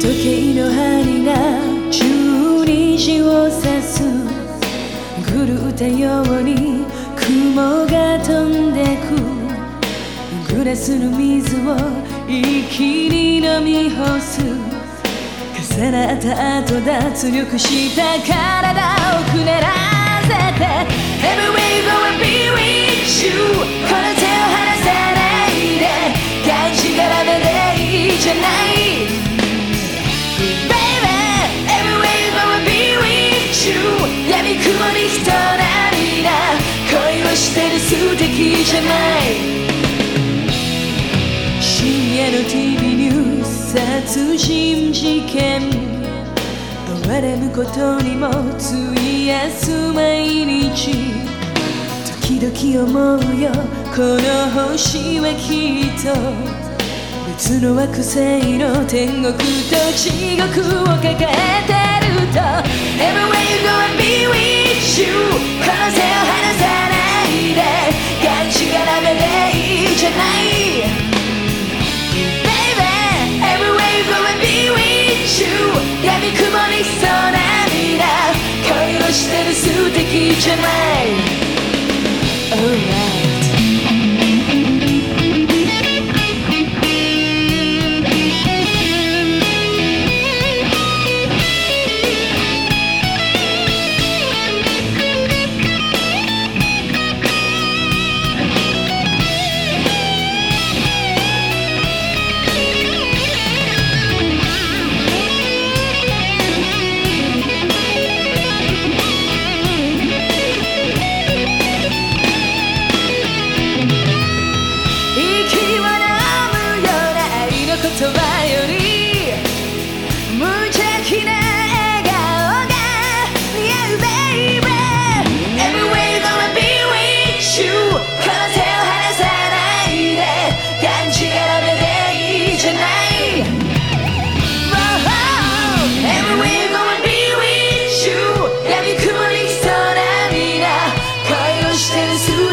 時計の針が十二時を指す。狂ったように雲が飛んでく。グラスの水を一気に飲み干す。重なった後脱力した体きじゃない。深夜の TV ニュース殺人事件哀れむことにも費やす毎日。時々思うよ。この星はきっと。別の惑星の天国と地獄を抱えて。Asian man.